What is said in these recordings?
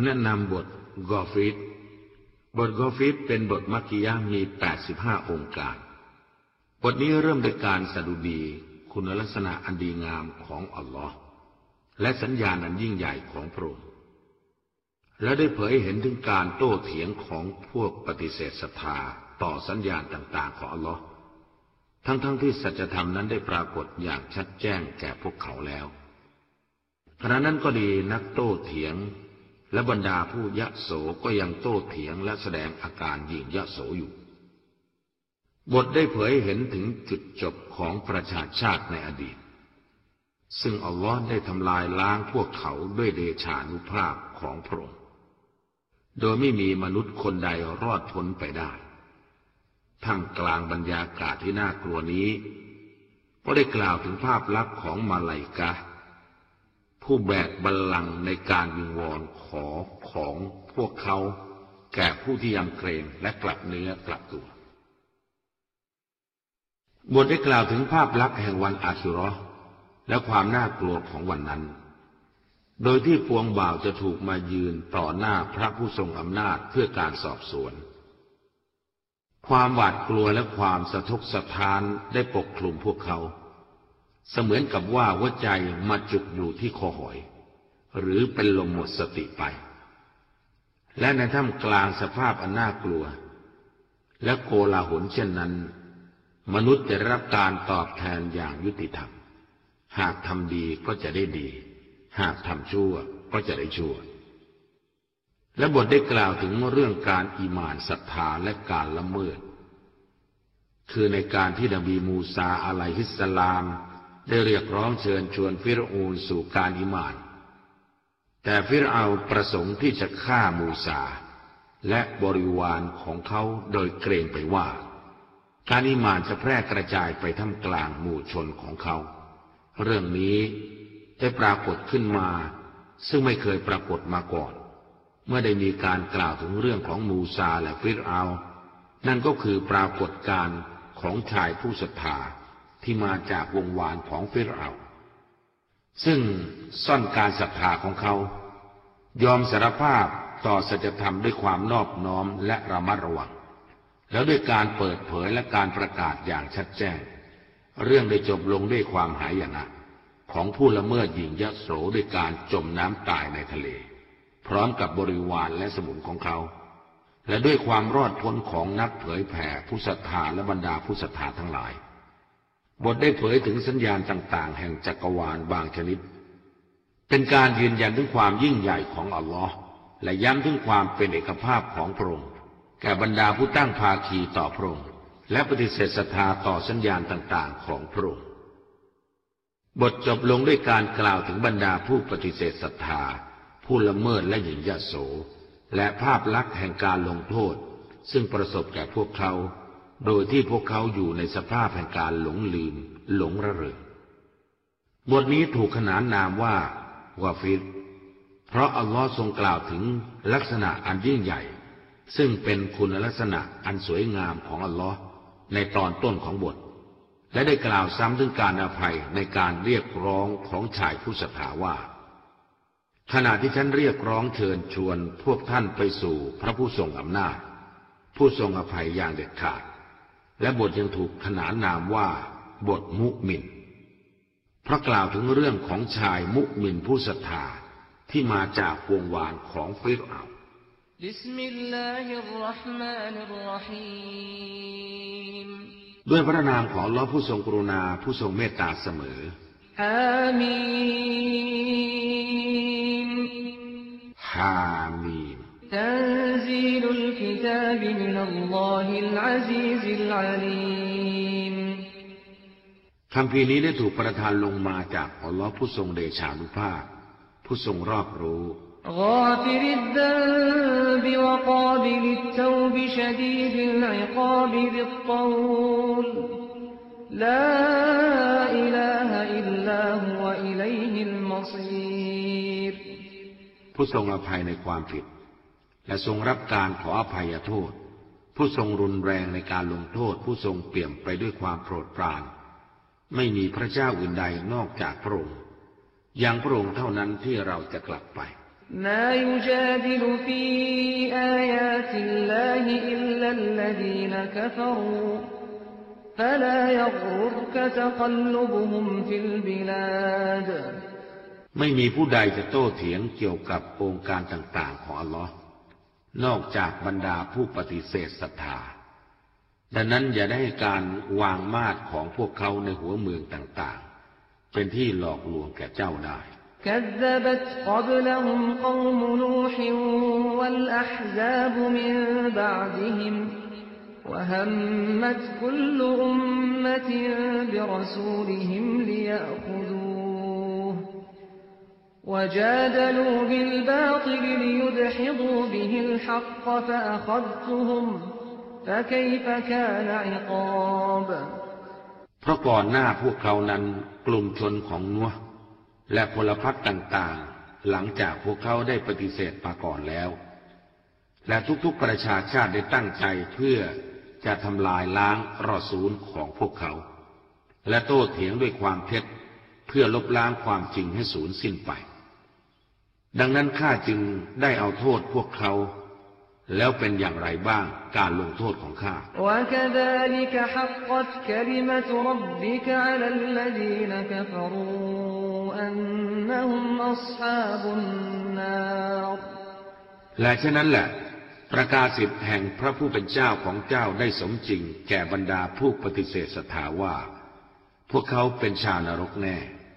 แนะนำบทกอฟิดบทกอฟิดเป็นบทมักกิยะมี 85 องค์การ บทนี้เริ่มด้วยการสดุดีคุณลักษณะอันดีงามของอัลลอฮ์และสัญญาณอันยิ่งใหญ่ของพระองค์ และได้เผยเห็นถึงการโต้เถียงของพวกปฏิเสธศรัทธาต่อสัญญาณต่างๆ ของอัลลอฮ์ทั้งๆทที่สัจธรรมนั้นได้ปรากฏอย่างชัดแจ้งแก่พวกเขาแล้วขณะนั้นก็ดีนักโต้เถียง และบรรดาผู้ยะโสก็ยังโต้เถียงและแสดงอาการยิ่งยะโสอยู่ บทได้เผยเห็นถึงจุดจบของประชาชาติในอดีต ซึ่งอัลลอฮ์ได้ทำลายล้างพวกเขาด้วยเดชานุภาพของพระองค์ โดยไม่มีมนุษย์คนใดรอดพ้นไปได้ท่ามกลางบรรยากาศที่น่ากลัวนี้ ก็ได้กล่าวถึงภาพลักษณ์ของมาลายกา ผู้แบกบัลลังก์ในการวิงวอนขอของพวกเขา แก่ผู้ที่ยำเกรงและกลับเนื้อกลับตัวบทได้กล่าวถึงภาพลักษณ์แห่งวันอาชุรอและความน่ากลัวของวันนั้น โดยที่พวงบ่าวจะถูกมายืนต่อหน้าพระผู้ทรงอำนาจเพื่อการสอบสวน ความหวาดกลัวและความสะทกสะท้านได้ปกคลุมพวกเขา เสมือนกับว่าหัวใจมาจุกอยู่ที่คอหอย หรือเป็นลมหมดสติไป และในท่ามกลางสภาพอันน่ากลัว และโกลาหลเช่นนั้น มนุษย์จะรับการตอบแทนอย่างยุติธรรม หากทำดีก็จะได้ดี หากทำชั่วก็จะได้ชั่ว และบทได้กล่าวถึงเรื่องการอิมานศรัทธาและการละเมิด คือในการที่นบีมูซาอะลัยฮิสสลาม ได้เรียกร้องเชิญชวนฟิรอูนสู่การอิมาน แต่ฟิรเอาประสงค์ที่จะฆ่ามูซา และบริวารของเขาโดยเกรงไปว่า การอิมานจะแพร่กระจายไปท่ามกลางหมู่ชนของเขา เรื่องนี้ได้ปรากฏขึ้นมา ซึ่งไม่เคยปรากฏมาก่อน เมื่อได้มีการกล่าวถึงเรื่องของมูซาและฟิรเอา นั่นก็คือปรากฏการของชายผู้ศรัทธา ที่มาจากวงวานของฟิรเอาซึ่งซ่อนการศรัทธาของเขา ยอมสารภาพต่อสัจธรรมด้วยความนอบน้อมและระมัดระวัง แล้วด้วยการเปิดเผยและการประกาศอย่างชัดแจ้ง เรื่องได้จบลงด้วยความหายนะของผู้ละเมิดหญิงยโสด้วยการจมน้ำตายในทะเล พร้อมกับบริวารและสมุนของเขา และด้วยความรอดพ้นของนักเผยแผ่ผู้ศรัทธาและบรรดาผู้ศรัทธาทั้งหลาย บทได้เผยถึงสัญญาณต่าง ๆ แห่งจักรวาลบางชนิด เป็นการยืนยันถึงความยิ่งใหญ่ของอัลลอฮ์และย้ำถึงความเป็นเอกภาพของพระองค์แก่บรรดาผู้ตั้งภาคีต่อพระองค์และปฏิเสธศรัทธาต่อสัญญาณต่าง ๆ ของพระองค์บทจบลงด้วยการกล่าวถึงบรรดาผู้ปฏิเสธศรัทธา ผู้ละเมิดและหญิงยโส และภาพลักษณ์แห่งการลงโทษ ซึ่งประสบแก่พวกเขา โดยที่พวกเขาอยู่ในสภาพแห่งการหลงลืม หลงระเริงบทนี้ถูกขนานนามว่าวาฟิดเพราะอัลลอฮ์ทรงกล่าวถึงลักษณะอันยิ่งใหญ่ ซึ่งเป็นคุณลักษณะอันสวยงามของอัลลอฮ์ในตอนต้นของบท และได้กล่าวซ้ำถึงการอภัยในการเรียกร้องของชายผู้ศรัทธาว่า ขณะที่ฉันเรียกร้องเชิญชวนพวกท่านไปสู่พระผู้ทรงอำนาจ ผู้ทรงอภัยอย่างเด็ดขาด และบทยังถูกขนานนามว่า บทมุมินเพราะกล่าวถึงเรื่องของชายมุมินผู้ศรัทธาที่มาจากวงวานของฟิรเอาด้วยพระนามของลอผู้ทรงกรุณาผู้ทรงเมตตาเสมออามีนฮามีน تنزيل الكتاب من الله العزيز العليم คำพีนี้ได้ถูกประทานลงมาจากอัลลอฮ์ผู้ทรงเดชานุภาพ ผู้ทรงรอบรู้ غافر الذنب وقابل التوب شديد العقاب ذي الطول لا إله إلا هو إليه المصير ผู้ทรงอภัยในความผิด และทรงรับการขออภัยโทษ ผู้ทรงรุนแรงในการลงโทษ ผู้ทรงเปี่ยมไปด้วยความโปรดปราน ไม่มีพระเจ้าอื่นใดนอกจากพระองค์อย่างพระองค์เท่านั้นที่เราจะกลับไปไม่มีผู้ใดจะโต้เถียงเกี่ยวกับองค์การต่าง ๆ ของอัลลอฮ์ นอกจากบรรดาผู้ปฏิเสธศรัทธา ดังนั้นอย่าได้การวางมาดของพวกเขาในหัวเมืองต่างๆ เป็นที่หลอกลวงแก่เจ้าได้ كذبت قبلهم قوم نوح والأحزاب من بعدهم وهمت كل أمة برسولهم ليأخذوه وجادلوا بالباطل ليدحضوا به الحق فأخذتهم فكيف كان عقاب เพราะก่อนหน้าพวกเขานั้นกลุ่มชนของนัวและพลพรรคต่างๆ หลังจากพวกเขาได้ปฏิเสธมาก่อนแล้ว และทุกๆประชาชาติได้ตั้งใจเพื่อจะทำลายล้างรอศูนย์ของพวกเขา และโต้เถียงด้วยความเท็จเพื่อลบล้างความจริงให้สูญสิ้นไป ดังนั้นข้าจึงได้เอาโทษพวกเขา แล้วเป็นอย่างไรบ้างการลงโทษของข้าและฉะนั้นแหละ ประกาศสิบแห่งพระผู้เป็นเจ้าของเจ้าได้สมจริง แก่บรรดาผู้ปฏิเสธศรัทธาว่า พวกเขาเป็นชาวนรกแน่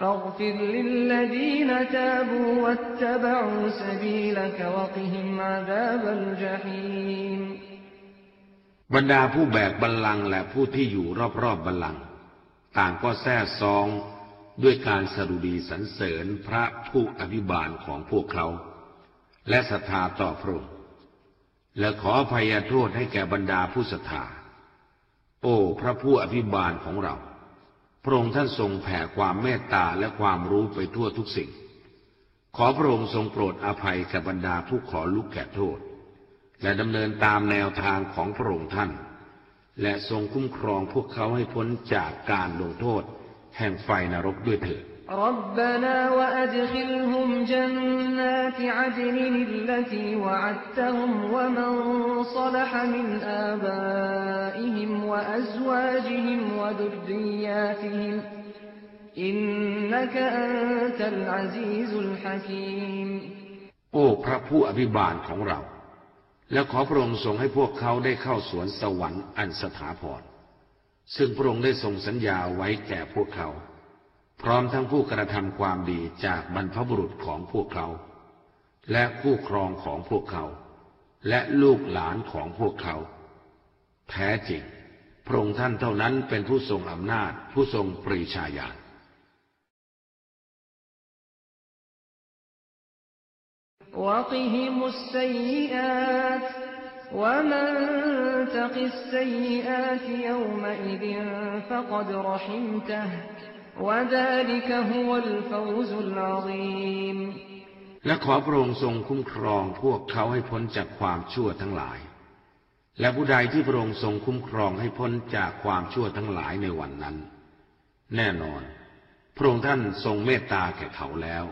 فاغفر للذين تابوا واتبعوا سبيلك وقهم عذاب الجحيم บรรดาผู้แบกบัลลังก์และผู้ที่อยู่รอบๆบัลลังก์ต่างก็แท้ซองด้วยการสรุดีสรรเสริญพระผู้อภิบาลของพวกเขา และศรัทธาต่อพระองค์และขออภัยโทษให้แก่บรรดาผู้ศรัทธา โอ้พระผู้อภิบาลของเรา พระองค์ท่านทรงแผ่ความเมตตาและความรู้ไปทั่วทุกสิ่ง ขอพระองค์ทรงโปรดอภัยแก่บรรดาผู้ขอลุกแก่โทษ และดำเนินตามแนวทางของพระองค์ท่าน และทรงคุ้มครองพวกเขาให้พ้นจากการลงโทษ แห่งไฟนรกด้วยเถิด ربنا وأدخلهم جنات عدن التي وعدتهم ومن صلح من آبائهم وأزواجهم وذرياتهم إنك أنت العزيز الحكيم โอ้พระผู้อภิบาลของเรา และขอพระองค์ทรงให้พวกเขาได้เข้าสวนสวรรค์อันสถาพร ซึ่งพระองค์ได้ทรงสัญญาไว้แก่พวกเขา พร้อมทั้งผู้กระทำความดีจากบรรพบุรุษของพวกเขา และผู้ครองของพวกเขา และลูกหลานของพวกเขา แท้จริง พระองค์ท่านเท่านั้นเป็นผู้ทรงอำนาจผู้ทรงปรีชาญาณและ และขอพระองค์ทรงคุ้มครองพวกเขาให้พ้นจากความชั่วทั้งหลาย และผู้ใดที่พระองค์ทรงคุ้มครองให้พ้นจากความชั่วทั้งหลายในวันนั้น แน่นอน พระองค์ท่านทรงเมตตาแก่เขาแล้ว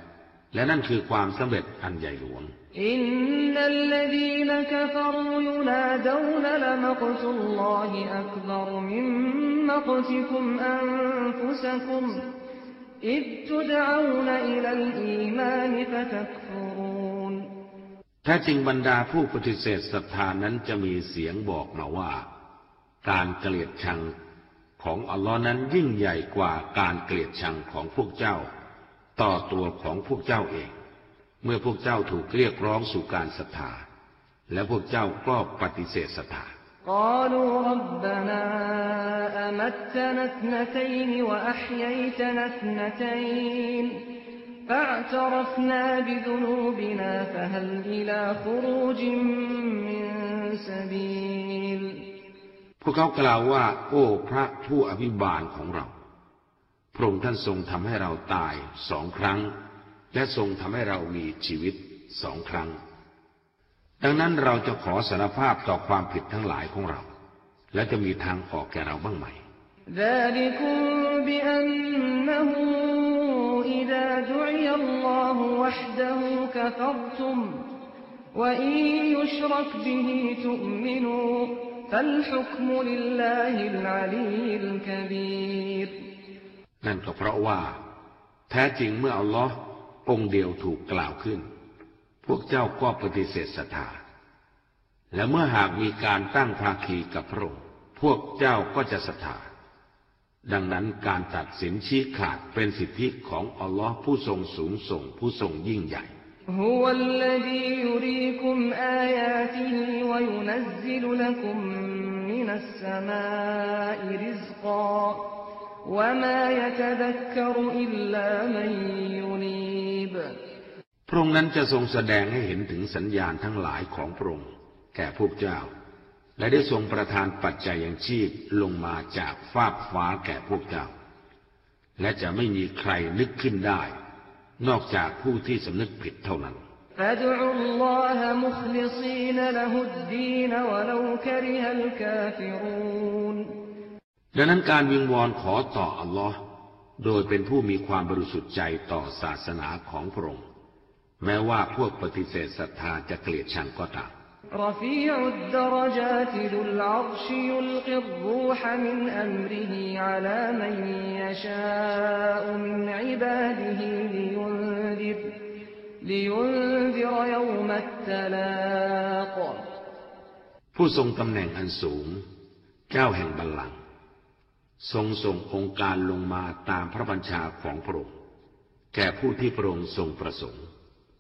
และนั่นคือความสำเร็จอันใหญ่หลวง อินนัลลดีนกฟรูยุนาดวนลมักตุลลอฮิอักบรมิมมักติคุมอันฟุสคุมอิบตุดอาวนแท้จริงบรรดาผู้ปฏิเสธศรัทธานั้นจะมีเสียงบอกมาว่า การเกลียดชังของอัลลอฮ์นั้นยิ่งใหญ่กว่าการเกลียดชังของพวกเจ้า ต่อตัวของพวกเจ้าเอง เมื่อพวกเจ้าถูกเรียกร้องสู่การศรัทธา และพวกเจ้าก็ปฏิเสธศรัทธา قالوا ربنا أمتنا اثنتين وأحييتنا اثنتين فاعترفنا بذنوبنا فهل إلى خروج من سبيل พวกเขากล่าวว่า โอ้พระผู้อภิบาลของเรา พระองค์ท่านทรงทำให้เราตายสองครั้ง และทรงทำให้เรามีชีวิตสองครั้ง ดังนั้นเราจะขอสารภาพต่อความผิดทั้งหลายของเรา และจะมีทางออกแก่เราบ้างไหม ذلكم بأنه إذا دعي الله وحده كفرتم وإن يشرك به تؤمنوا فالحكم لله العلي الكبير นั่นก็เพราะว่า แท้จริงเมื่ออัลลอฮ์ องค์เดียวถูกกล่าวขึ้น พวกเจ้าก็ปฏิเสธศรัทธา และเมื่อหากมีการตั้งภาคีกับพระองค์พวกเจ้าก็จะศรัทธา ดังนั้นการตัดสินชี้ขาดเป็นสิทธิของอัลลอฮ์ผู้ทรงสูงส่งผู้ทรงยิ่งใหญ่ هو الذي يريكم آياته وينزل لكم من السماء رزقا وما يتذكر إلا من ينيب พระองค์นั้นจะทรงแสดงให้เห็นถึงสัญญาณทั้งหลายของพระองค์แก่พวกเจ้า และได้ทรงประทานปัจจัยอย่างชีพลงมาจากฟากฟ้าแก่พวกเจ้า และจะไม่มีใครนึกขึ้นได้ นอกจากผู้ที่สำนึกผิดเท่านั้นดังนั้นการวิงวอนขอต่ออัลลอฮ์โดยเป็นผู้มีความบริสุทธิ์ใจต่อศาสนาของพระองค์ แม้ว่าพวกปฏิเสธศรัทธาจะเกลียดชังก็ตาม رفيع الدرجات ذو العرش يلقي الروح من أمره على من يشاء من عباده لينذر لينذر يوم التلاق ผู้ทรงตำแหน่งอันสูง เจ้าแห่งบัลลังก์ทรงส่งองค์การลงมาตามพระบัญชาของพระองค์แก่ผู้ที่พระองค์ทรงประสงค์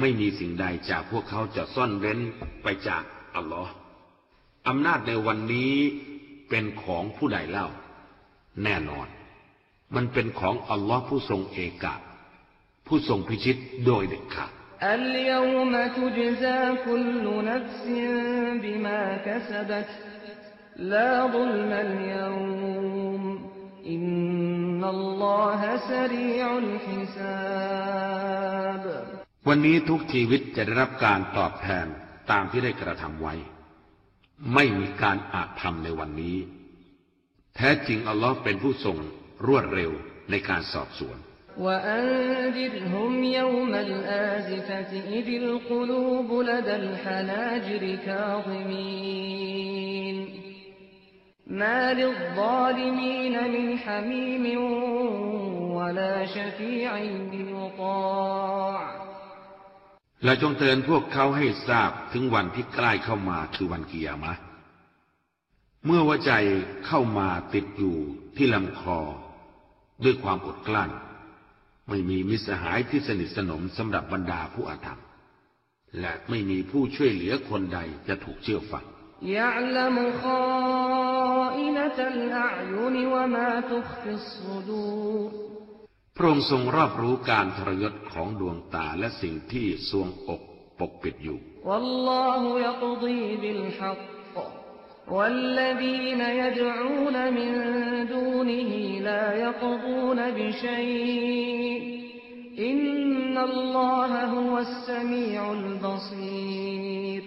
ไม่มีสิ่งใดจากพวกเขาจะซ่อนเร้นไปจากอัลลอฮ์อำนาจในวันนี้เป็นของผู้ใดเล่า แน่นอน มันเป็นของอัลลอฮ์ผู้ทรงเอกะ ผู้ทรงพิชิตโดยเด็ดขาด اليوم تجزى كل نفس بما كسبت لا ظلم اليوم إن الله سريع الحساب วันนี้ทุกชีวิตจะได้รับการตอบแทนตามที่ได้กระทำไว้ ไม่มีการอาจทำในวันนี้ แท้จริงอัลลอฮ์เป็นผู้ทรงรวดเร็วในการสอบสวน وأنذرهم يوم الآزفة إذ القلوب لدى الحناجر كاظمين ما للظالمين من حميم ولا شفيع يطاع และจงเตือนพวกเขาให้ทราบถึงวันที่ใกล้เข้ามาคือวันกิยามะ เมื่อวใจเข้ามาติดอยู่ที่ลำคอ ด้วยความอดกลั้น ไม่มีมิสหายที่สนิทสนมสำหรับบรรดาผู้อาธรรม และไม่มีผู้ช่วยเหลือคนใดจะถูกเชื่อฟัง พระองค์ทรงรอบรู้การทรยศของดวงตาและสิ่งที่สวงอกปกปิดอยู่ والله يقضي بالحق والذين يدعون من دونه لا يقضون بشيء إن الله هو السميع البصير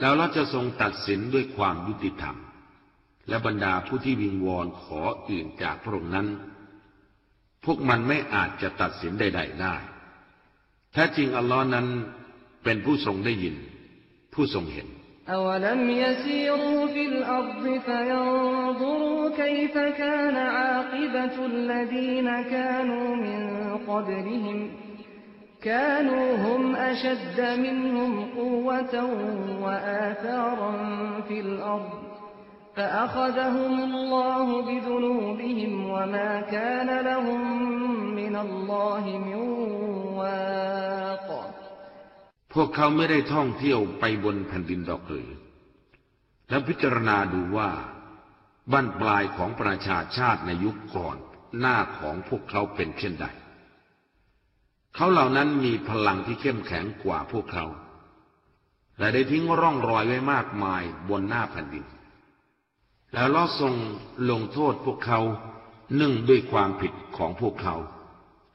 แล้วเราจะทรงตัดสินด้วยความยุติธรรม และบรรดาผู้ที่วิงวอนขออื่นจากพระองค์นั้น พวกมันไม่อาจจะตัดสินใด ๆ ได้ แท้จริงอัลลอฮ์นั้นเป็นผู้ทรงได้ยิน ผู้ทรงเห็น أولم يسيروا في الأرض فينظروا كيف كان عاقبة الذين كانوا من قبلهم كانوا هم أشد منهم قوة وآثارا في الأرض فأخذهم الله بذنوبهم وما كان لهم من الله من واق พวกเขาไม่ได้ท่องเที่ยวไปบนแผ่นดินดอกหรือและพิจารณาดูว่าบั้นปลายของประชาชาติในยุคก่อน หน้าของพวกเขาเป็นเช่นใด เขาเหล่านั้นมีพลังที่เข้มแข็งกว่าพวกเขา และได้ทิ้งร่องรอยไว้มากมายบนหน้าแผ่นดิน แล้วลอทรงลงโทษพวกเขาเนื่องด้วยความผิดของพวกเขา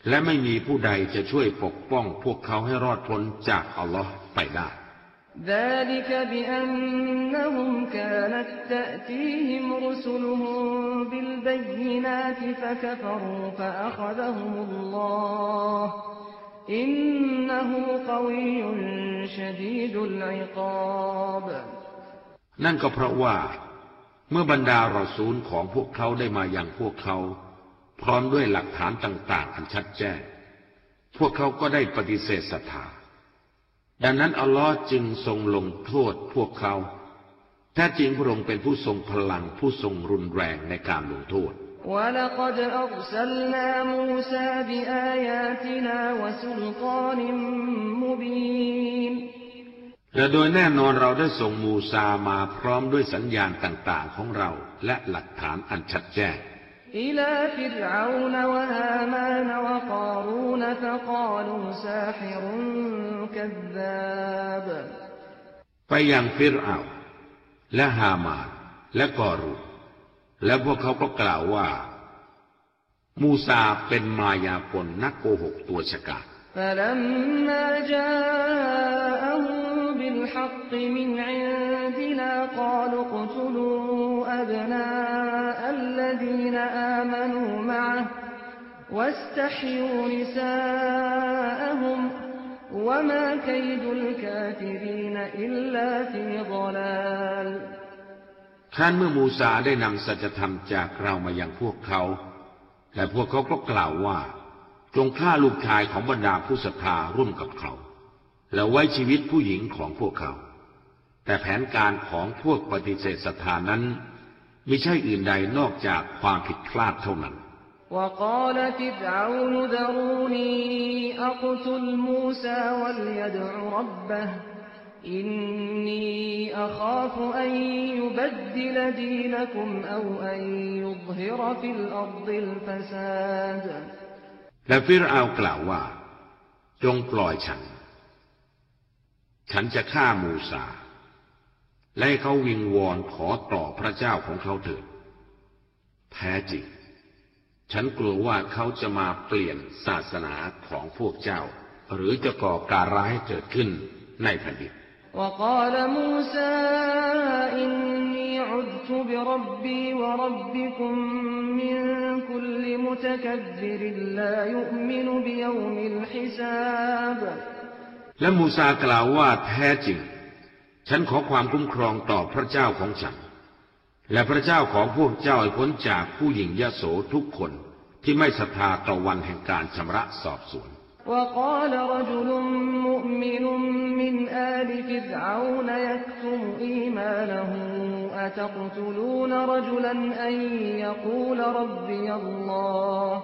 และไม่มีผู้ใดจะช่วยปกป้องพวกเขาให้รอดพ้นจากอัลลอฮ์ไปได้ ذلك بأنهم كانت تأتيهم رسلهم بالبينات فكفروا فأخذهم الله إنه قوي شديد العقاب นั่นก็เพราะว่า เมื่อบรรดารอซูลของพวกเขาได้มาอย่างพวกเขา พร้อมด้วยหลักฐานต่าง ๆ อันชัดแจ้ง พวกเขาก็ได้ปฏิเสธศรัทธา ดังนั้นอัลลอฮ์จึงทรงลงโทษพวกเขา แท้จริงพระองค์เป็นผู้ทรงพลังผู้ทรงรุนแรงในการลงโทษ ولقد أرسلنا موسى بآياتنا وسلطان مبين และโดยแน่นอนเราได้ส่งมูซามาพร้อมด้วยสัญญาณต่าง ๆ ของเราและหลักฐานอันชัดแจ้ง إلى فرعون وهامان وقارون فقالوا ساحر كذاب ไปยังฟิรเอาน์และฮามานและกอรุและพวกเขาก็กล่าวว่า มูซาเป็นมายากลนักโกหกตัวฉกาจ فلما جاءهم بالحق من عندنا قالوا اقتلوا أبناء الذين آمنوا معه واستحيوا نساءهم وما كيد الكافرين إلا في ضلال ครั้นเมื่อมูซาได้นำสัจธรรมจากเรามายังพวกเขา และพวกเขาก็กล่าวว่า จงฆ่าลูกชายของบรรดาผู้ศรัทธาร่วมกับเขา แล้วไว้ชีวิตผู้หญิงของพวกเขา แต่แผนการของพวกปฏิเสธศรัทธานั้นไม่ใช่อื่นใดนอกจากความผิดพลาดเท่านั้น وقال فرعون ذروني أقتل موسى وليدع ربه إني أخاف أن يبدل دينكم أو أن يظهر في الأرض الفساد และฟิรเอากล่าวว่า จงปล่อยฉัน ฉันจะฆ่ามูซา และให้เขาวิงวอนขอต่อพระเจ้าของเขาเถิดแท้จริง ฉันกลัวว่าเขาจะมาเปลี่ยนศาสนาของพวกเจ้า หรือจะก่อการร้ายให้เกิดขึ้นในแผ่นดิน وقال موسى إني عذت بربي وربكم من كل متكبر لا يؤمن بيوم الحساب และมูซากล่าวว่าแท้จริง ฉันขอความคุ้มครองต่อพระเจ้าของฉัน และพระเจ้าของพวกเจ้าให้พ้นจากผู้หญิงยโสทุกคนที่ไม่ศรัทธาต่อวันแห่งการชำระสอบสวน وقال رجل مؤمن من آل فرعون يكتم إيمانه أتقتلون رجلا أن يقول ربي الله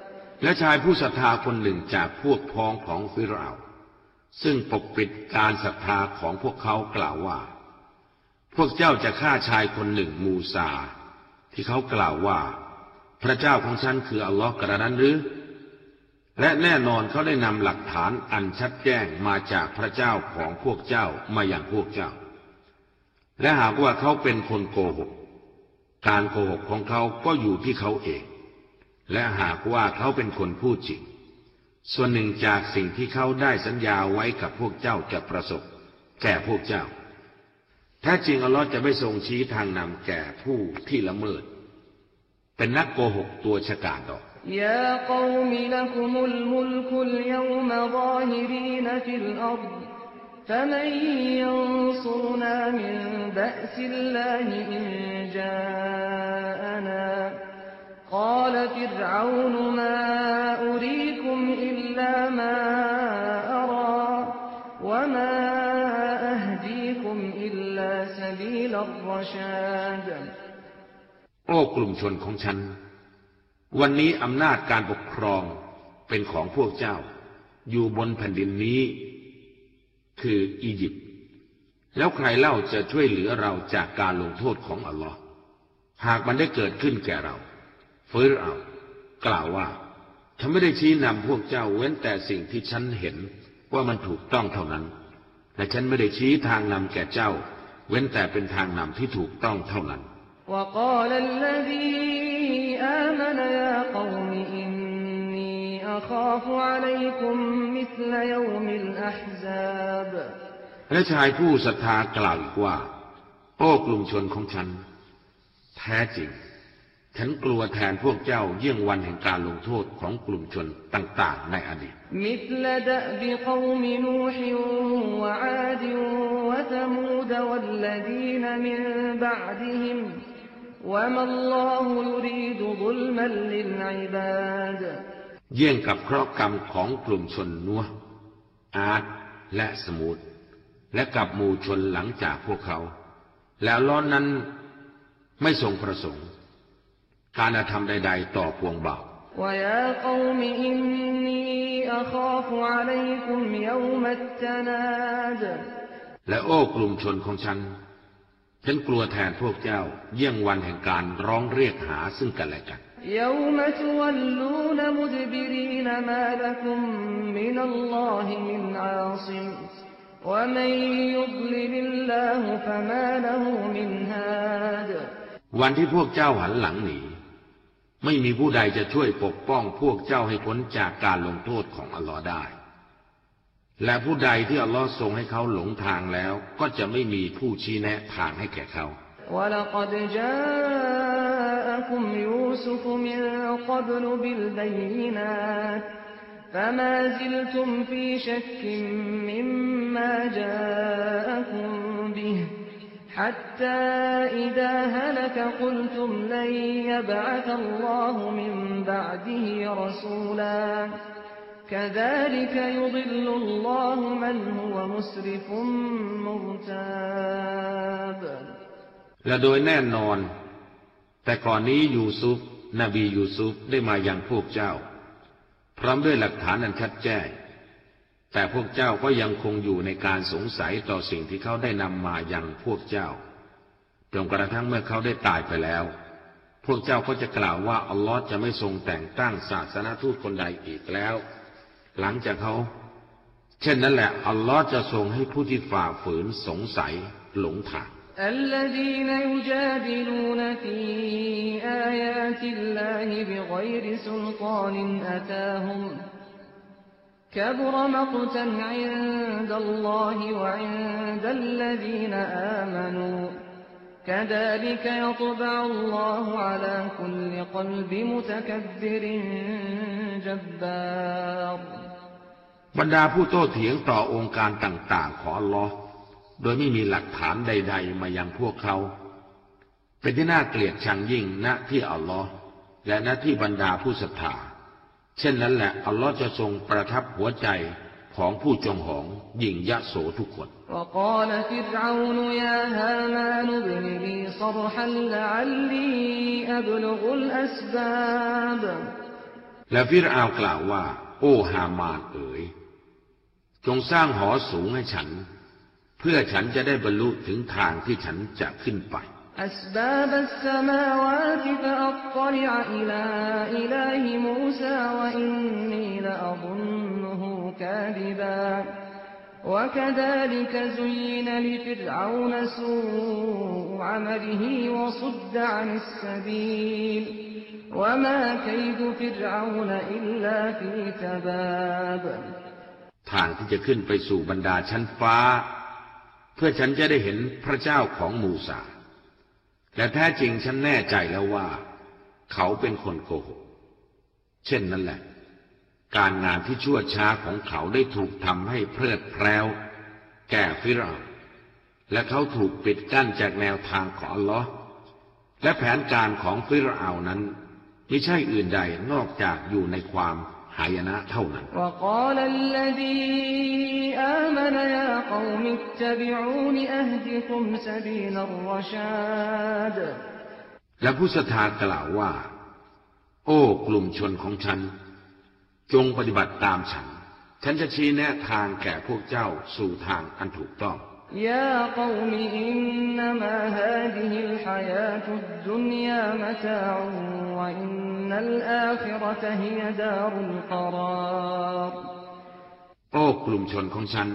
และชายผู้ศรัทธาคนหนึ่งจากพวกพ้องของฟิรเอาซึ่งปกปิดการศรัทธาของพวกเขากล่าวว่า พวกเจ้าจะฆ่าชายคนหนึ่งมูซา ที่เขากล่าวว่า พระเจ้าของฉันคืออัลลอฮ์กระนั้นหรือ และแน่นอนเขาได้นำหลักฐานอันชัดแจ้งมาจากพระเจ้าของพวกเจ้ามาอย่างพวกเจ้า และหากว่าเขาเป็นคนโกหก การโกหกของเขาก็อยู่ที่เขาเอง และหากว่าเขาเป็นคนพูดจริง ส่วนหนึ่งจากสิ่งที่เขาได้สัญญาไว้กับพวกเจ้าจะประสบ แก่พวกเจ้า แท้จริงอัลลอฮ์จะไม่ทรงชี้ทางนำแก่ผู้ที่ละเมิด เป็นนักโกหกตัวฉกาจดอก يا قوم لكم الملك اليوم ظاهرين في الأرض فمن ينصرنا من بأس الله إن جاءنا قال فرعون ما أريكم إلا ما أرى وما أهديكم إلا سبيل الرشاد โอ้กลุ่มชนของฉัน วันนี้อำนาจการปกครองเป็นของพวกเจ้า อยู่บนแผ่นดินนี้ คืออียิปต์แล้วใครเล่าจะช่วยเหลือเราจากการลงโทษของอัลลอฮ์หากมันได้เกิดขึ้นแก่เราเ ฟื้นเอา กล่าวว่าฉันไม่ได้ชี้นำพวกเจ้าเว้นแต่สิ่งที่ฉันเห็นว่ามันถูกต้องเท่านั้น และฉันไม่ได้ชี้ทางนำแก่เจ้า เว้นแต่เป็นทางนำที่ถูกต้องเท่านั้นและชายผู้ศรัทธากล่าวอีกว่า โอ้กลุ่มชนของฉัน แท้จริง ฉันกลัวแทนพวกเจ้าเยี่ยงวันแห่งการลงโทษของกลุ่มชนต่าง ๆ ในอดีตمثل دأب قوم نوح وعاد وثمود والذين من بعدهم وما الله يريد ظلما للعبادเยี่ยงกับเคราะห์กรรมของกลุ่มชนนูห์ อาดและษะมูดและกับหมู่ชนหลังจากพวกเขา และอัลลอฮ์นั้นไม่ทรงประสงค์ การธรรมใด ๆ ต่อพวงบาวและโอ้กลุ่มชนของฉัน ฉันกลัวแทนพวกเจ้า เยี่ยงวันแห่งการร้องเรียกหาซึ่งกันและกัน วันที่พวกเจ้าหันหลังหนี ไม่มีผู้ใดจะช่วยปกป้องพวกเจ้าให้พ้นจากการลงโทษของอัลลอฮ์ได้ และผู้ใดที่อัลลอฮ์ทรงให้เขาหลงทางแล้ว ก็จะไม่มีผู้ชี้แนะทางให้แก่เขาและ حتى إذا هلك قلتم لن يبعث الله من بعده رسولا كذلك يضل الله من هو مسرف مرتاب และโดยแน่นอน แต่ก่อนนี้ยูซุฟ นบียูซุฟได้มายังพวกเจ้า พร้อมด้วยหลักฐานอันชัดแจ้ง แต่พวกเจ้าก็ยังคงอยู่ในการสงสัยต่อสิ่งที่เขาได้นำมายังพวกเจ้า จนกระทั่งเมื่อเขาได้ตายไปแล้ว พวกเจ้าก็จะกล่าวว่าอัลลอฮ์จะไม่ทรงแต่งตั้งศาสนทูตคนใดอีกแล้ว หลังจากเขา เช่นนั้นแหละ อัลลอฮ์จะทรงให้ผู้ที่ฝ่าฝืนสงสัยหลงทาง الذين يجادلون في آيات الله بغير سلطان أتاهم كبر مقتا عند الله وعند الذين آمنوا كذلك يطبع الله على كل قلب متكبر جبار บรรดาผู้โต้เถียงต่อองค์การต่าง ๆ ของอัลลอฮ์โดยไม่มีหลักฐานใด ๆ มายังพวกเขา เป็นที่น่าเกลียดชังยิ่งณที่อัลลอฮ์และณที่บรรดาผู้ศรัทธา เช่นนั้นแหละ อัลลอฮ์จะทรงประทับหัวใจของผู้จงหองหญิงยะโสทุกคนและฟิรอาวกล่าวว่า โอ้ฮามานเอ๋ย จงสร้างหอสูงให้ฉัน เพื่อฉันจะได้บรรลุถึงทางที่ฉันจะขึ้นไป أسباب السماوات فأطلع إلى إله موسى وإني لأظنه كاذبا وكذلك زين لفرعون سوء عمله وصد عن السبيل وما كيد فرعون إلا في تباب ทางที่จะขึ้นไปสู่บรรดาชั้นฟ้า พื่อฉันจะได้เห็นพระเจ้าของมูซา และแท้จริงฉันแน่ใจแล้วว่า เขาเป็นคนโกหก เช่นนั้นแหละ การงานที่ชั่วช้าของเขาได้ถูกทำให้เพลิดเพลิวแก่ฟิราและเขาถูกปิดกั้นจากแนวทางของอัลลอฮ์และแผนการของฟิรเอานั้น ไม่ใช่อื่นใดนอกจากอยู่ในความ หายนะเท่านั้นและผู้ศรัทธากล่าวว่า โอ้กลุ่มชนของฉัน จงปฏิบัติตามฉัน ฉันจะชี้แนะทางแก่พวกเจ้าสู่ทางอันถูกต้อง يا قوم إنما هذه الحياة الدنيا متاع وإن الآخرة هي دار القرار โอ้กลุ่มชนของฉัน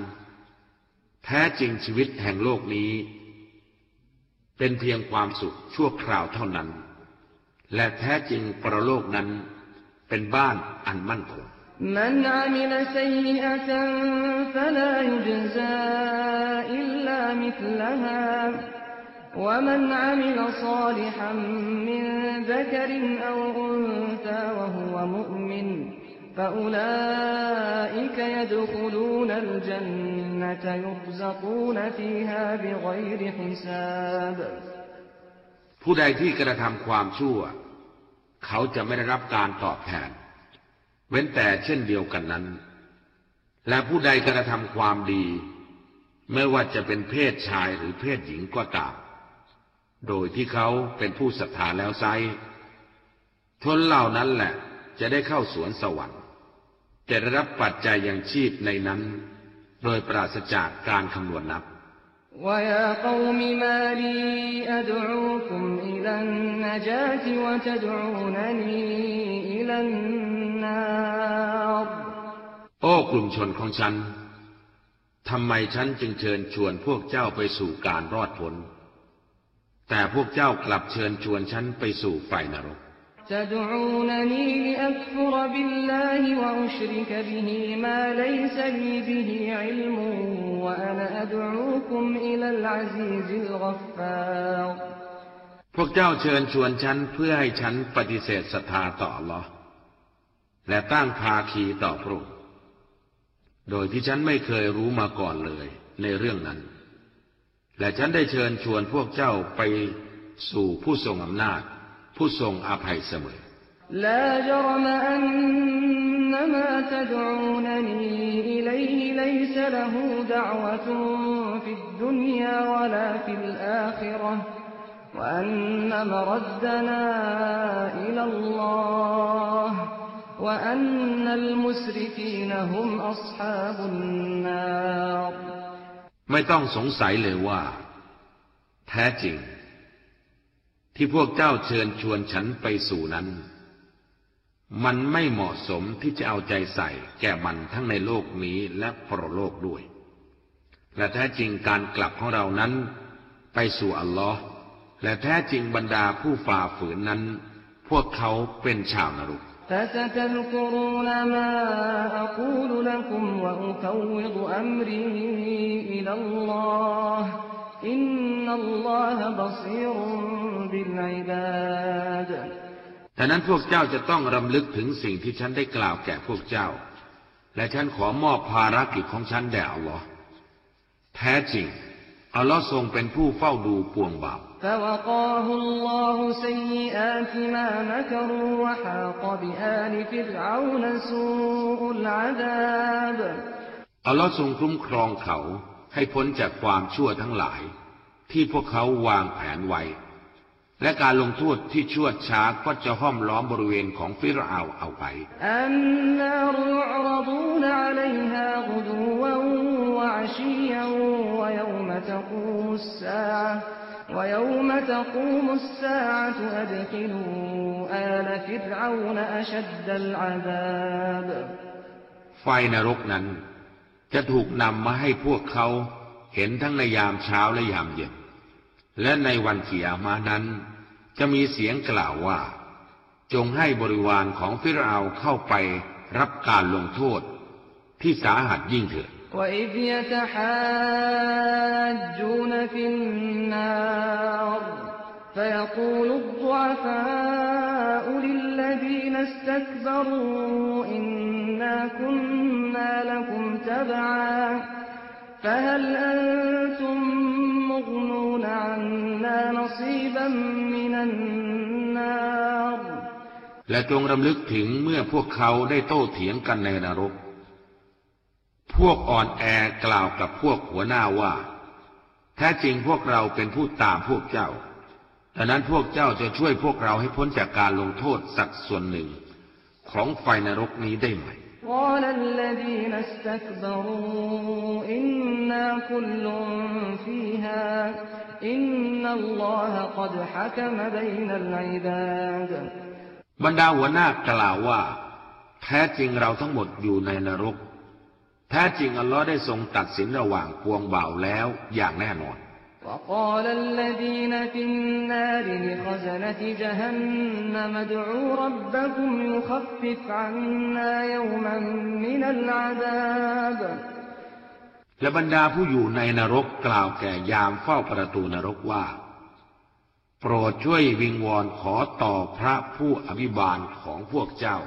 แท้จริงชีวิตแห่งโลกนี้ เป็นเพียงความสุขชั่วคราวเท่านั้น และแท้จริงปรโลกนั้นเป็นบ้านอันมั่นคง من عمل سيئة فلا يجزى إلا مثلها ومن عمل صالحا من ذكر أو أنثى وهو مؤمن فأولئك يدخلون الجنة يرزقون فيها بغير حساب ผู้ใดที่กระทำความชั่ว เขาจะไม่ได้รับการตอบแทน เว้นแต่เช่นเดียวกันนั้น และผู้ใดกระทำความดี ไม่ว่าจะเป็นเพศชายหรือเพศหญิงก็ตาม โดยที่เขาเป็นผู้ศรัทธาแล้วไซชนเหล่านั้นแหละจะได้เข้าสวนสวรรค์จะได้รับปัจจัยอย่างชีพในนั้น โดยปราศจากการคำนวณนับ ويا قوم ما لي أدعوكم إلى النجاة وتدعونني إلى النار โอ้กลุ่มชนของฉัน ทำไมฉันจึงเชิญชวนพวกเจ้าไปสู่การรอดพ้น แต่พวกเจ้ากลับเชิญชวนฉันไปสู่ไฟนรก تدعونني لأكفر بالله وأشرك به ما ليس لي به علم وأنا أدعوكم إلى العزيز الغفار พวกเจ้าเชิญชวนฉันเพื่อให้ฉันปฏิเสธศรัทธาต่ออัลลอฮ์และตั้งภาคีต่อพระองค์โดยที่ฉันไม่เคยรู้มาก่อนเลยในเรื่องนั้น และฉันได้เชิญชวนพวกเจ้าไปสู่ผู้ทรงอำนาจ ผู้ทรงอภัยเสมอ لا جرم أن ما تدعونني إليه ليس له دعوة في الدنيا ولا في الآخرة وأن مردنا إلى الله وأن المسرفين هم أصحاب النار ไม่ต้องสงสัยเลยว่า แท้จริง ที่พวกเจ้าเชิญชวนฉันไปสู่นั้น มันไม่เหมาะสมที่จะเอาใจใส่แก่มันทั้งในโลกนี้และปรโลกด้วย และแท้จริงการกลับของเรานั้น ไปสู่อัลลอฮ์และแท้จริงบรรดาผู้ฝ่าฝืนนั้น พวกเขาเป็นชาวนรก فستذكرون ما أقول لكم وأفوض أمري إلى الله อินนัลลอฮบซีรุบิลอบาดดันั้นพวกเจ้าจะต้องรำลึกถึงสิ่งที่ฉันได้กล่าวแก่พวกเจ้า และฉันขอมอบภารกิจของฉันแด่อัลลอฮ์แท้จริง อัลลอฮ์ทรงเป็นผู้เฝ้าดูปวงบาปอัลลอฮ์ทรงคุ้มครองเขา ให้พ้นจากความชั่วทั้งหลาย ที่พวกเขาวางแผนไว้ และการลงโทษที่ชั่วช้าก็จะห้อมล้อมบริเวณของฟิรเอาเอาไป النار يعرضون عليها غدوا وعشيا ويوم تقوم الساعة ويوم تقوم الساعة أدخلوا آل فرعون أشد العذاب ไฟนรกนั้น จะถูกนำมาให้พวกเขาเห็นทั้งในยามเช้าและยามเย็น และในวันเกียามานั้น จะมีเสียงกล่าวว่า จงให้บริวารของฟิรเอาเข้าไปรับการลงโทษ ที่สาหัสยิ่งเถิด وإذ يتحاجون في النار فيقول الضعفاء للذين استكبروا إنا كنا لكم تبعا فهل أنتم مغنون عنا نصيبا من النار และจงรำลึกถึงเมื่อพวกเขาได้โต้เถียงกันในนรก พวกอ่อนแอกล่าวกับพวกหัวหน้าว่า แท้จริงพวกเราเป็นผู้ตามพวกเจ้า ดังนั้นพวกเจ้าจะช่วยพวกเราให้พ้นจากการลงโทษสักส่วนหนึ่ง ของไฟนรกนี้ได้ไหมบรรดาหัวหน้ากล่าวว่า แท้จริงเราทั้งหมดอยู่ในนรก แท้จริงอัลลอฮ์ได้ทรงตัดสินระหว่างพวงเบาแล้วอย่างแน่นอน وقال الذين في النار لخزنة جهنم ادعوا ربكم يخفف عنا يوما من العذاب และบรรดาผู้อยู่ในนรกกล่าวแก่ยามเฝ้าประตูนรกว่า โปรดช่วยวิงวอนขอต่อพระผู้อภิบาลของพวกเจ้า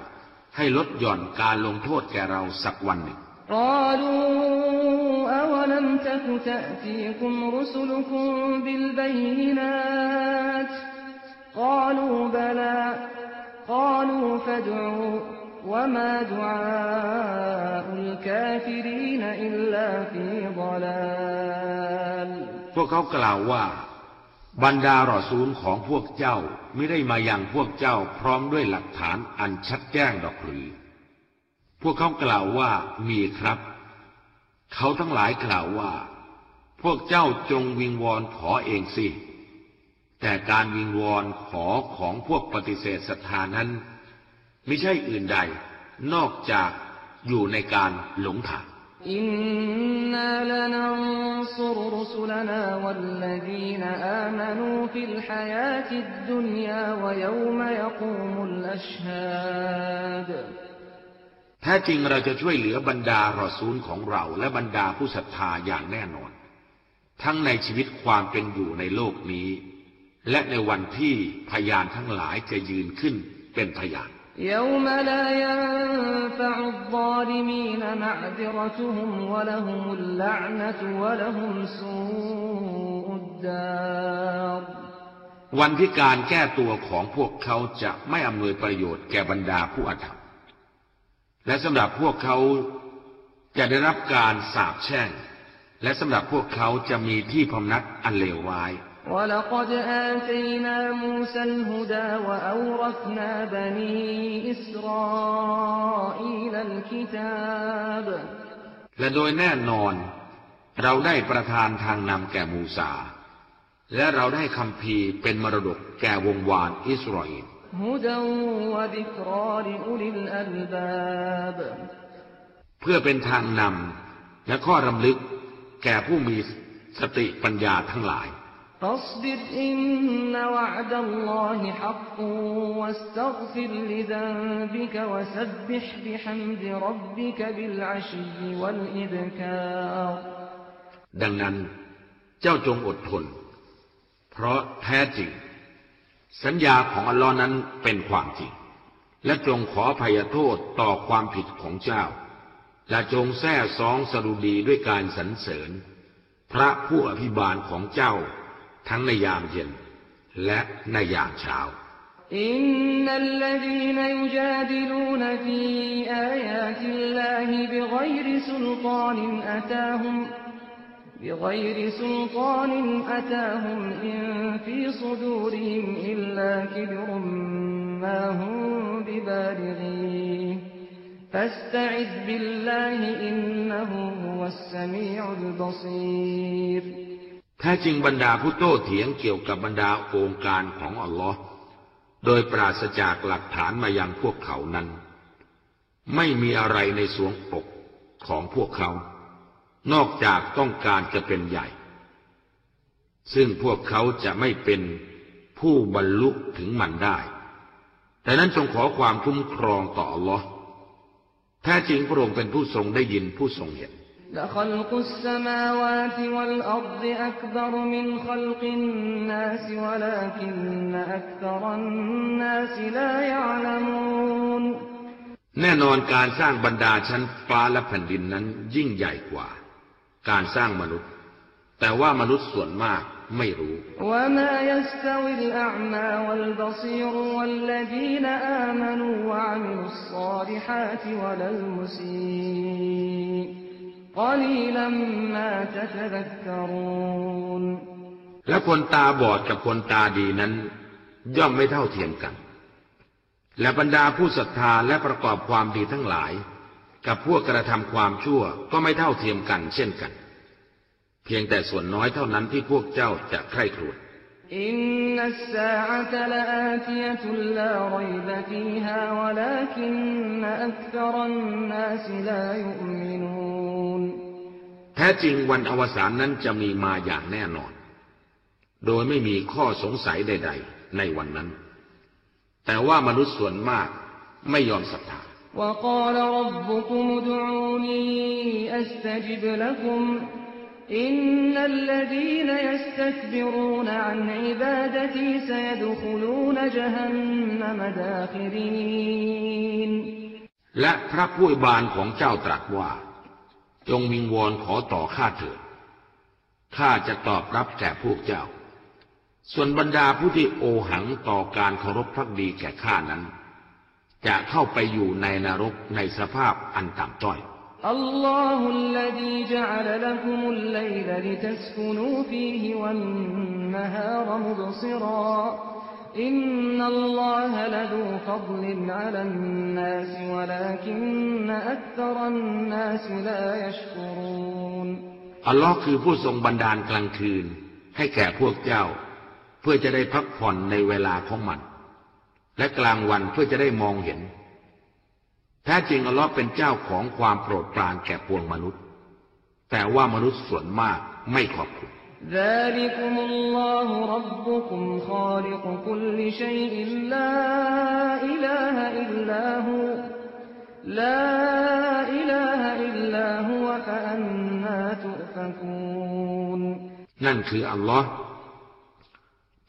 ให้ลดหย่อนการลงโทษแก่เราสักวันหนึ่ง قالوا أولم تك تأتيكم رسلكم بالبينات قالوا بلى قالوا فادعوا وما دعاء الكافرين إلا في ضلال พวกเขากล่าวว่า บรรดารอซูลของพวกเจ้าไม่ได้มายังพวกเจ้าพร้อมด้วยหลักฐานอันชัดแจ้งดอกหรือ พวกเขากล่าวว่ามีครับ เขาทั้งหลายกล่าวว่า พวกเจ้าจงวิงวอนขอเองสิ แต่การวิงวอนขอของพวกปฏิเสธศรัทธานั้น ไม่ใช่อื่นใด นอกจากอยู่ในการหลงทางอินนาลนันซุรรุสุลนาวัลลดีนอามานูฟิลฮายาติดดุนยาวยวมยกูมุลอชฮาด แท้จริงเราจะช่วยเหลือบรรดารอซูลของเราและบรรดาผู้ศรัทธาอย่างแน่นอน ทั้งในชีวิตความเป็นอยู่ในโลกนี้ และในวันที่พยานทั้งหลายจะยืนขึ้นเป็นพยานวันที่การแก้ตัวของพวกเขาจะไม่อำนวยประโยชน์แก่บรรดาผู้อธรรม และสำหรับพวกเขาจะได้รับการสาปแช่ง และสำหรับพวกเขาจะมีที่พำนักอันเลวร้าย ولقد آتينا موسى الهدى وأورثنا بني إسرائيل الكتاب และโดยแน่นอน เราได้ประทานทางนำแก่มูซา และเราได้คำพีร์เป็นมรดกแก่วงวานอิสราเอล هدى وذكرى لأولي الألباب เพื่อเป็นทางนำและข้อรำลึกแก่ผู้มีสติปัญญาทั้งหลาย فاصبر إن وعد الله حق واستغفر لذنبك وسبح بحمد ربك بالعشي والإبكار ดังนั้นเจ้าจงอดทน เพราะแท้จริง สัญญาของอัลลอฮ์นั้นเป็นความจริง และจงขอภัยโทษต่อความผิดของเจ้า และจงแท้สองสรุดีด้วยการสรรเสริญ พระผู้อภิบาลของเจ้า ทั้งในยามเย็น และในยามเช้าอินนัลลดีนยุจาดิลูนฟีอายาติลลาฮิบิกริสุลตานอัอตาฮุม بغير سلطان أتاهم إن في صدورهم إلا كبر ما هم ببالغيه فاستعذ بالله إنه هو السميع البصير แท้จริงบรรดาผู้โต้เถียงเกี่ยวกับบรรดาองค์การของอัลลอฮ์โดยปราศจากหลักฐานมายังพวกเขานั้น ไม่มีอะไรในสวงอกของพวกเขา นอกจากต้องการจะเป็นใหญ่ ซึ่งพวกเขาจะไม่เป็นผู้บรรลุถึงมันได้ แต่นั้นจงขอความคุ้มครองต่ออัลลอฮ์แท้จริงพระองค์เป็นผู้ทรงได้ยินผู้ทรงเห็น لخلق السماوات والأرض أكبر من خلق الناس ولكن أكثر الناس لا يعلمون แน่นอนการสร้างบรรดาชั้นฟ้าและแผ่นดินนั้นยิ่งใหญ่กว่า การสร้างมนุษย์ แต่ว่ามนุษย์ส่วนมากไม่รู้ และคนตาบอดกับคนตาดีนั้น ย่อมไม่เท่าเทียมกัน และบรรดาผู้ศรัทธาและประกอบความดีทั้งหลาย กับพวกกระทำความชั่วก็ไม่เท่าเทียมกันเช่นกัน เพียงแต่ส่วนน้อยเท่านั้นที่พวกเจ้าจะใคร่ครวญอินนัสสาอะตะลาอาติยะตุลลารัยบะฟีฮาวะลาคินอักษรันนาสลายุมินูนแท้จริงวันอวสานนั้นจะมีมาอย่างแน่นอน โดยไม่มีข้อสงสัยใด ๆ ในวันนั้น แต่ว่ามนุษย์ส่วนมากไม่ยอมศรัทธา وقال ربكم ادعوني أستجب لكم إن الذين يستكبرون عن عبادتي سيدخلون جهنم داخرين และพระผู้บานของเจ้าตรัสว่า จงวิงวอนขอต่อข้าเถิดข้าจะตอบรับแก่พวกเจ้า ส่วนบรรดาผู้ที่โอหังต่อการเคารพพักดีแก่ข้านั้น จะเข้าไปอยู่ในนรกในสภาพอันต่ำต้อย الله الذي جعل لكم الليل لتسكنوا فيه والنهار مبصرا إن الله لذو فضل على الناس ولكن أكثر الناس لا يشكرون อัลลอฮ์คือผู้ทรงบันดาลกลางคืน ให้แก่พวกเจ้า เพื่อจะได้พักผ่อนในเวลาของมัน และกลางวันเพื่อจะได้มองเห็น แท้จริงอัลลอฮ์เป็นเจ้าของความโปรดปรานแก่ปวงมนุษย์ แต่ว่ามนุษย์ส่วนมากไม่ขอบคุณ ذلكم الله ربكم خالق كل شيء لا إله إلا هو لا إله إلا هو فأنا تؤفكون นั่นคืออัลลอฮ์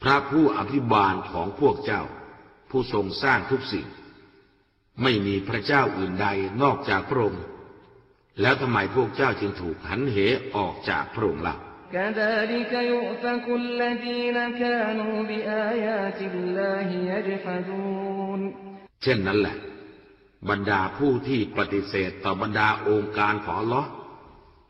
พระผู้อภิบาลของพวกเจ้า ผู้ทรงสร้างทุกสิ่ง ไม่มีพระเจ้าอื่นใดนอกจากพระองค์ แล้วทำไมพวกเจ้าจึงถูกหันเหออกจากพระองค์ล่ะเช่นนั้นแหละ บรรดาผู้ที่ปฏิเสธต่อบรรดาองค์การของลอ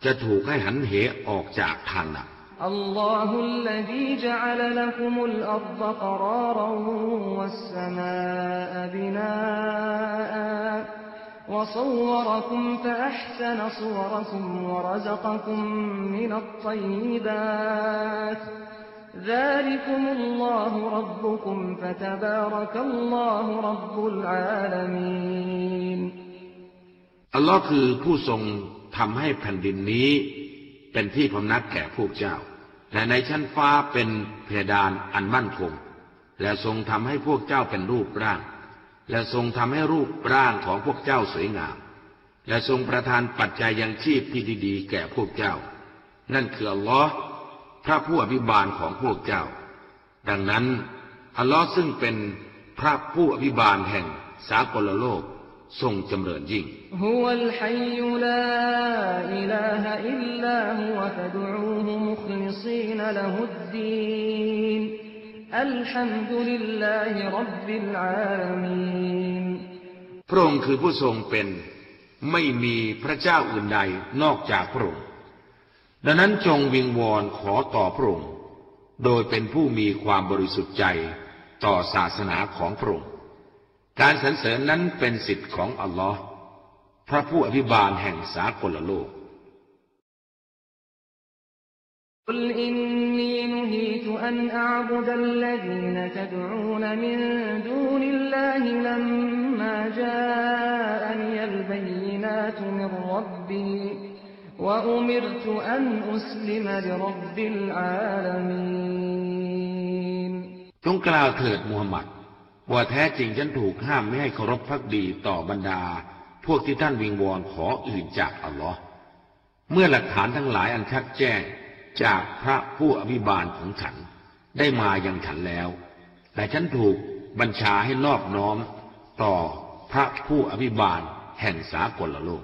จะถูกให้หันเหออกจากทางหลัก الله الذي جعل لكم الأرض قرارا والسماء بناء وصوركم فأحسن صوركم ورزقكم من الطيبات ذلكم الله ربكم فتبارك الله رب العالمين อัลลอฮ์คือผู้ทรงทำให้แผ่นดินนี้ เป็นที่พำนักแก่พวกเจ้า และในชั้นฟ้าเป็นเพดานอันมั่นคง และทรงทำให้พวกเจ้าเป็นรูปร่าง และทรงทำให้รูปร่างของพวกเจ้าสวยงาม และทรงประทานปัจจัยยังชีพที่ดีๆ แก่พวกเจ้า นั่นคืออัลลอฮ์พระผู้อภิบาลของพวกเจ้า ดังนั้นอัลลอฮ์ซึ่งเป็นพระผู้อภิบาลแห่งสากลโลก ทรงจำเริญยิ่ง พระองค์คือผู้ทรงเป็น ไม่มีพระเจ้าอื่นใดนอกจากพระองค์ ดังนั้นจงวิงวอนขอต่อพระองค์ โดยเป็นผู้มีความบริสุทธิ์ใจต่อศาสนาของพระองค์ การสรรเสริญนั้นเป็นสิทธิ์ของอัลลอฮ์พระผู้อภิบาลแห่งสากลโลกะอุลิจงกล่าวเถิดมูฮัมหมัด ว่าแท้จริงฉันถูกห้ามไม่ให้เคารพพักดีต่อบรรดา พวกที่ท่านวิงวอนขออื่นจากอัลลอฮ์เมื่อหลักฐานทั้งหลายอันชัดแจ้งจากพระผู้อภิบาลของฉันได้มาอย่างฉันแล้ว แต่ฉันถูกบัญชาให้นอบน้อมต่อพระผู้อภิบาลแห่งสากลโลก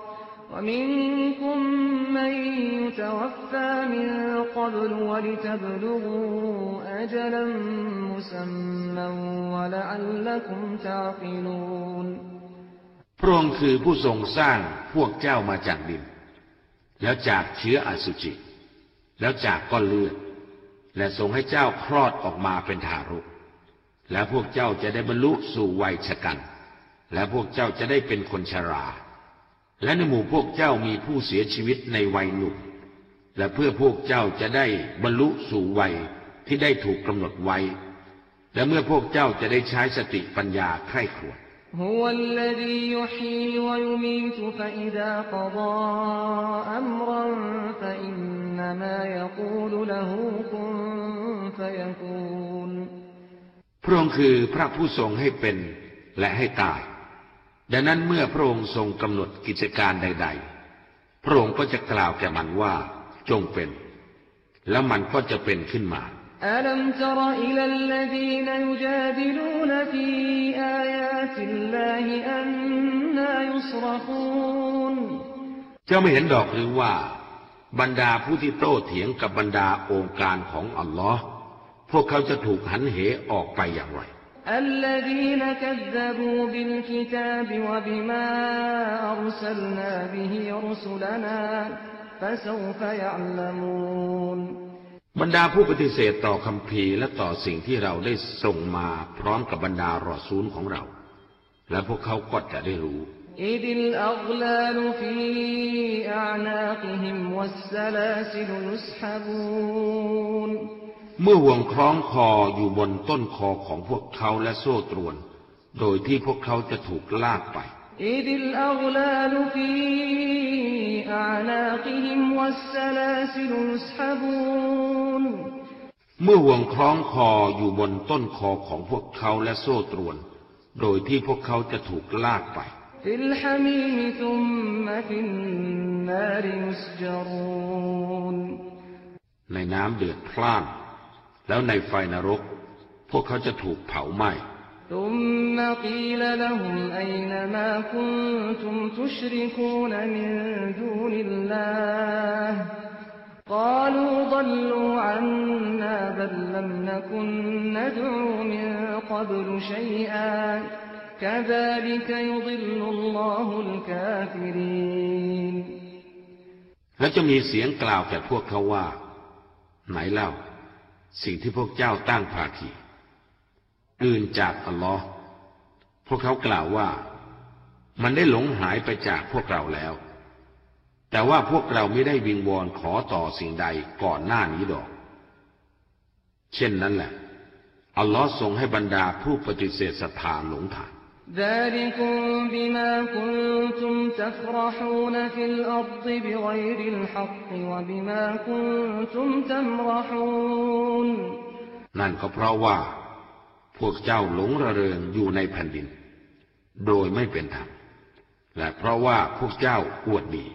ومنكم من يتوفى من قبل ولتبلغوا أجلا مسمى ولعلكم تعقلون พระองค์คือผู้ทรงสร้างพวกเจ้ามาจากดิน แล้วจากเชื้ออสุจิ แล้วจากก้อนเลือด และทรงให้เจ้าคลอดออกมาเป็นทารก และพวกเจ้าจะได้บรรลุสู่วัยชะกัน และพวกเจ้าจะได้เป็นคนชรา และในหมู่พวกเจ้ามีผู้เสียชีวิตในวัยหนุ่มและเพื่อพวกเจ้าจะได้บรรลุสู่วัยที่ได้ถูกกำหนดไว้ และเมื่อพวกเจ้าจะได้ใช้สติปัญญาไข้ครวญพระองค์คือพระผู้ทรงให้เป็นและให้ตาย ดังนั้นเมื่อพระองค์ทรงกำหนดกิจการใด ๆ พระองค์ก็จะกล่าวแก่มันว่าจงเป็น แล้วมันก็จะเป็นขึ้นมา ألم تر إلى الذين يجادلون في آيات الله أنا يصرفون เจ้าไม่เห็นดอกหรือว่า บรรดาผู้ที่โต้เถียงกับบรรดาองค์การของอัลลอฮ์พวกเขาจะถูกหันเหออกไปอย่างไร الذين كذبوا بالكتاب وبما أرسلنا به رسلنا فسوف يعلمون บรรดาผู้ปฏิเสธต่อคำพีร์และต่อสิ่งที่เราได้ส่งมาพร้อมกับบรรดารอซูลของเรา และพวกเขาก็จะได้รู้ إذ เมื่อห่วงคล้องคออยู่บนต้นคอของพวกเขาและโซ่ตรวน โดยที่พวกเขาจะถูกลากไป เมื่อห่วงคล้องคออยู่บนต้นคอของพวกเขาและโซ่ตรวน โดยที่พวกเขาจะถูกลากไป ในน้ำเดือดพล่าน แล้วในไฟนรก พวกเขาจะถูกเผาไหม้ ثم قيل لهم أين ما كنتم تشركون من دون الله قالوا ضلوا عنا بل لم نكن ندعو من قبل شيئا كذلك يضل الله الكافرين และจะมีเสียงกล่าวแก่พวกเขาว่า ไหนเล่า สิ่งที่พวกเจ้าตั้งภาคีอื่นจากอัลลอฮ์พวกเขากล่าวว่า มันได้หลงหายไปจากพวกเราแล้ว แต่ว่าพวกเราไม่ได้วิงวอนขอต่อสิ่งใดก่อนหน้านี้ดอก เช่นนั้นแหละ อัลลอฮ์ทรงให้บรรดาผู้ปฏิเสธศรัทธาหลงทาง ذلكم بما كنتم تفرحون في الأرض بغير الحق وبما كنتم تمرحون นั่นก็เพราะว่า พวกเจ้าหลงระเริงอยู่ในแผ่นดิน โดยไม่เป็นธรรม และเพราะว่าพวกเจ้าอวดดี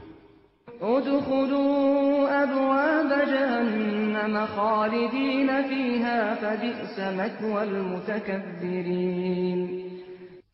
ادخلوا أبواب جهنم خالدين فيها فبئس مثوى المتكبرين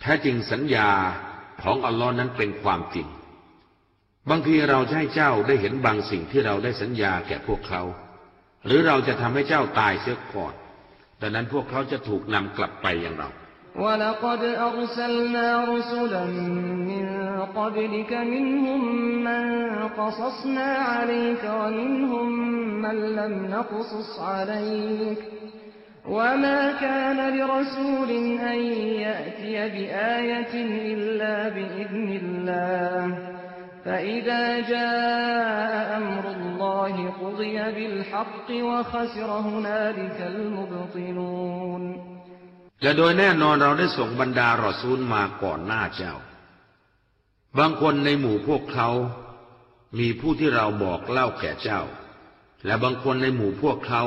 แท้จริงสัญญาของอัลลอฮ์นั้นเป็นความจริง บางทีเราจะให้เจ้าได้เห็นบางสิ่งที่เราได้สัญญาแก่พวกเขา หรือเราจะทำให้เจ้าตายเสียก่อนดังนั้นพวกเขาจะถูกนำกลับไปอย่างเรา ولقد أرسلنا رسلا من قبلك منهم من قصصنا عليك ومنهم من لم نقصص عليك وما كان لرسول أن يأتي بآية إلا بإذن الله فإذا جاء أمر الله قضي بالحق وخسر هنالك المبطلون และโดยแน่นอนเราได้ส่งบรรดารอซูลมาก่อนหน้าเจ้า บางคนในหมู่พวกเขา มีผู้ที่เราบอกเล่าแก่เจ้า และบางคนในหมู่พวกเขา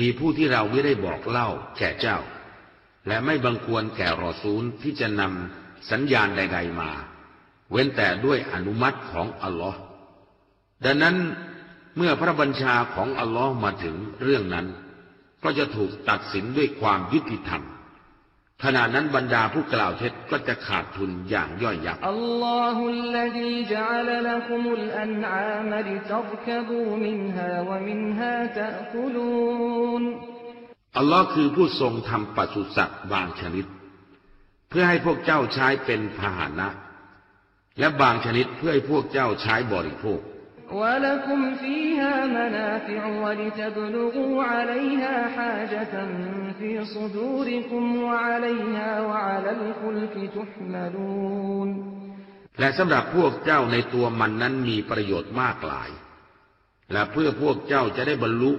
มีผู้ที่เราไม่ได้บอกเล่าแก่เจ้า และไม่บังควรแก่รอซูลที่จะนำสัญญาณใด ๆมา เว้นแต่ด้วยอนุมัติของอัลลอฮ์ดังนั้นเมื่อพระบัญชาของอัลลอฮ์มาถึงเรื่องนั้น ก็จะถูกตัดสินด้วยความยุติธรรม ขณะนั้นบรรดาผู้กล่าวเท็จก็จะขาดทุนอย่างย่อยยับอัลลอฮุลลีจัลลักุมุลอันอามลิตับกบูมินฮาวะมินฮาตะกุลูนอัลลอฮ์คือผู้ทรงทำปัสุสักบางชนิด เพื่อให้พวกเจ้าใช้เป็นพาหนะ และบางชนิดเพื่อให้พวกเจ้าใช้บริโภค ولكم فيها منافع ولتبلغوا عليها حاجة في صدوركم وعليها وعلى الفلك تحملون และสำหรับพวกเจ้าในตัวมันนั้นมีประโยชน์มากหลาย และเพื่อพวกเจ้าจะได้บรรลุ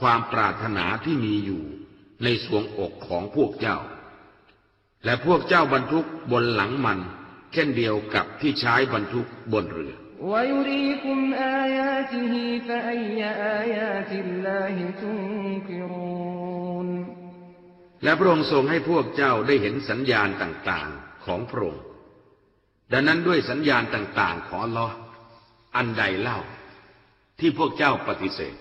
ความปรารถนาที่มีอยู่ในสวงอกของพวกเจ้า และพวกเจ้าบรรทุกบนหลังมัน เช่นเดียวกับที่ใช้บรรทุกบนเรือ ويريكم آياته فأي آيات الله تنكرون และพระองค์ทรงให้พวกเจ้าได้เห็นสัญญาณต่างๆของพระองค์ ดังนั้นด้วยสัญญาณต่างๆของอัลลอฮ์อันใดเล่า ที่พวกเจ้าปฏิเสธ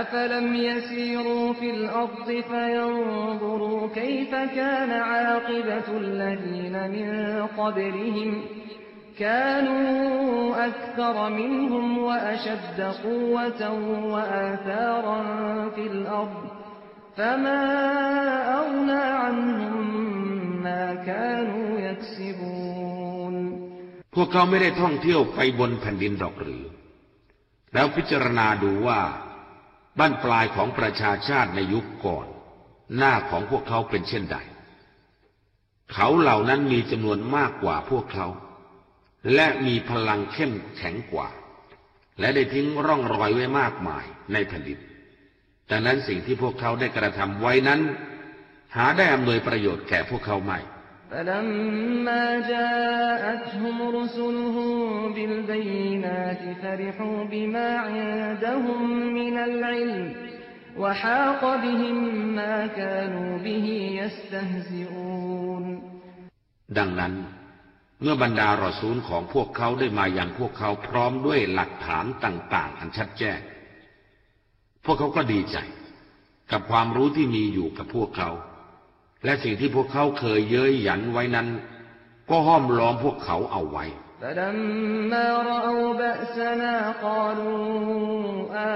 أفلم يسيروا في الأرض فينظروا كيف كان عاقبة الذين من قبلهم كانوا أكثر منهم وأشد قوة وآثارا في الأرض فما أغنى عنهم ما كانوا يكسبون พวกเขาไม่ได้ท่องเที่ยวไปบนแผ่นดินดอกหรือ แล้วพิจารณาดูว่า บ้านปลายของประชาชาติในยุคก่อน หน้าของพวกเขาเป็นเช่นใด เขาเหล่านั้นมีจำนวนมากกว่าพวกเขา และมีพลังเข้มแข็งกว่า และได้ทิ้งร่องรอยไว้มากมายในแผ่นดินดังนั้นสิ่งที่พวกเขาได้กระทำไว้นั้น หาได้อำนวยประโยชน์แก่พวกเขาไม่ فلما جاءتهم رسلهم بالبينات فرحوا بما عندهم من العلم وحاق بهم ما كانوا به يستهزئون ดังนั้น เมื่อบรรดารอซูลของพวกเขาได้มาอย่างพวกเขาพร้อมด้วยหลักฐานต่าง ๆ อันชัดแจ้ง พวกเขาก็ดีใจ กับความรู้ที่มีอยู่กับพวกเขา และสิ่งที่พวกเขาเคยเย้ยหยันไว้นั้น ก็ห้อมล้อมพวกเขาเอาไว้ فلما رأوا بأسنا قالوا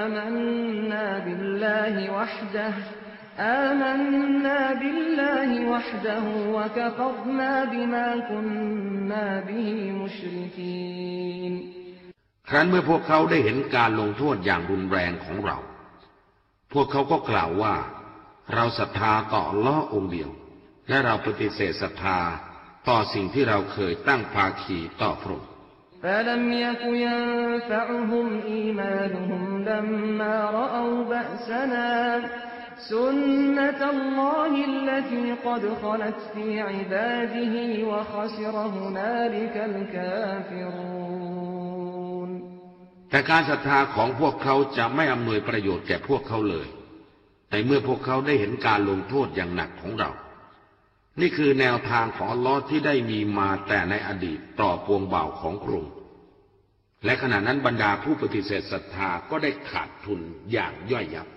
آمنا بالله وحده آمنا بالله وحده وكفرنا بما كنا به مشركين ครั้นเมื่อพวกเขาได้เห็นการลงโทษอย่างรุนแรงของเรา พวกเขาก็กล่าวว่า เราศรัทธาต่ออัลล้อฮ์องค์เดียว และเราปฏิเสธศรัทธาต่อสิ่งที่เราเคยตั้งภาคีต่อพระองค์ فلم يك ينفعهم إيمانهم لما رأوا بأسنا سنة الله التي قد خلت في عباده وخسر هنالك الكافرون แต่การศรัทธาของพวกเขาจะไม่อำนวยประโยชน์แก่พวกเขาเลย แต่เมื่อพวกเขาได้เห็นการลงโทษอย่างหนักของเรา นี่คือแนวทางของอัลลอฮ์ที่ได้มีมาแต่ในอดีตต่อปวงบ่าวของกรุง และขณะนั้นบรรดาผู้ปฏิเสธศรัทธาก็ได้ขาดทุนอย่างย่อยยับ